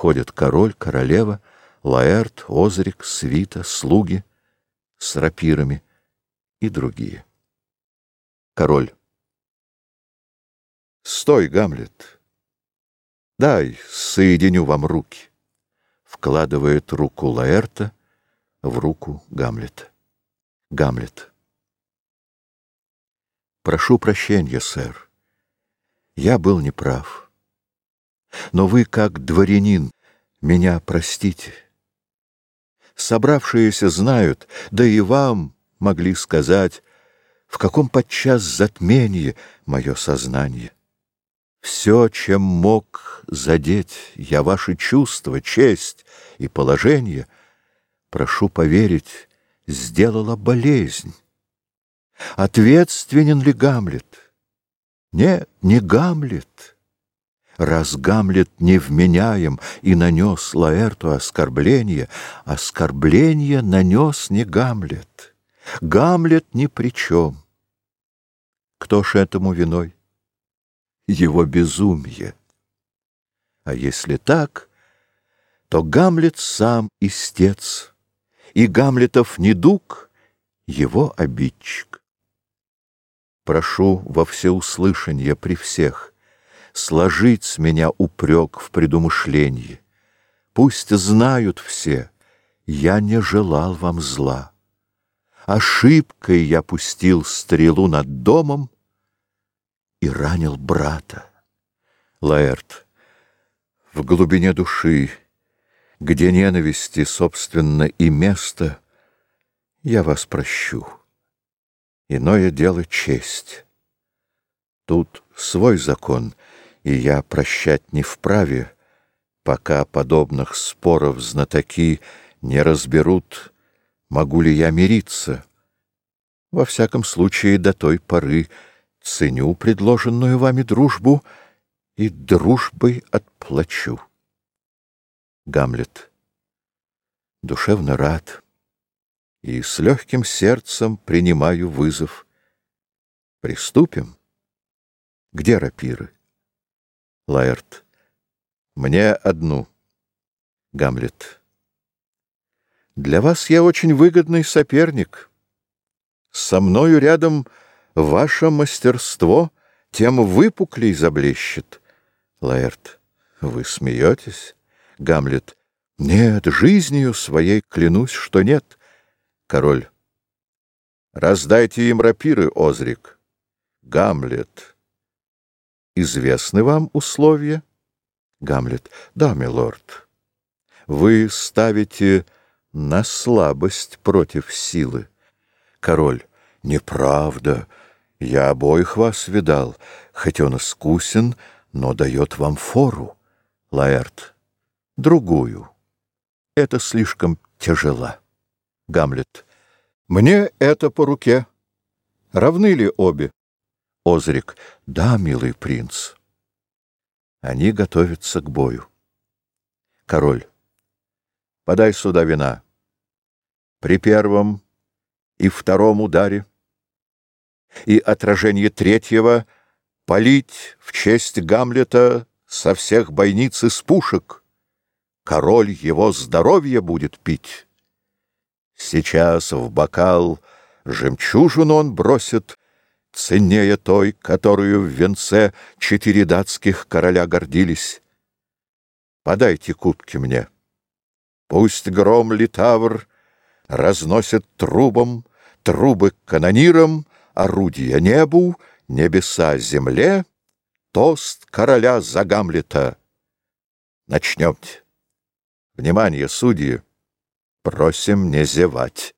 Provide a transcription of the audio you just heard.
Входят король, королева, Лаэрт, Озрик, свита, слуги с рапирами и другие. Король. Стой, Гамлет. Дай, соединю вам руки. Вкладывает руку Лаэрта в руку Гамлета. Гамлет. Прошу прощения, сэр. Я был неправ. Но вы, как дворянин, меня простите. Собравшиеся знают, да и вам могли сказать, в каком подчас затмении мое сознание. Все, чем мог задеть я ваши чувства, честь и положение, прошу поверить, сделала болезнь. Ответственен ли Гамлет? Нет, не Гамлет. Раз Гамлет невменяем и нанес Лаэрту оскорбление, оскорбление нанес не Гамлет. Гамлет ни при чем. Кто ж этому виной? Его безумие. А если так, то Гамлет сам истец, и Гамлетов недуг — его обидчик. Прошу во всеуслышание при всех, сложить с меня упрек в предумышлении. Пусть знают все, я не желал вам зла. Ошибкой я пустил стрелу над домом и ранил брата. Лаэрт, в глубине души, где ненависти, собственно, и место, я вас прощу. Иное дело честь. Тут свой закон — и я прощать не вправе, пока подобных споров знатоки не разберут, могу ли я мириться. Во всяком случае, до той поры ценю предложенную вами дружбу и дружбой отплачу. Гамлет. Душевно рад и с легким сердцем принимаю вызов. Приступим. Где рапиры? Лаэрт. Мне одну. Гамлет. Для вас я очень выгодный соперник. Со мною рядом ваше мастерство тем выпуклей заблещет. Лаэрт. Вы смеетесь? Гамлет. Нет, жизнью своей клянусь, что нет. Король. Раздайте им рапиры, Озрик. Гамлет. Известны вам условия? Гамлет. Да, милорд. Вы ставите на слабость против силы. Король. Неправда. Я обоих вас видал, хоть он искусен, но дает вам фору. Лаэрт. Другую. Это слишком тяжело. Гамлет. Мне это по руке. Равны ли обе? Озрик. Да, милый принц. Они готовятся к бою. Король. Подай сюда вина. При первом и втором ударе и отражение третьего полить в честь Гамлета со всех бойниц из пушек. Король его здоровье будет пить. Сейчас в бокал жемчужину он бросит, ценнее той, которую в венце четыре датских короля гордились. Подайте кубки мне. Пусть гром литавр разносит трубам, трубы канонирам, орудия небу, небеса земле, тост короля за Гамлета. Начнемте. Внимание, судьи, просим не зевать.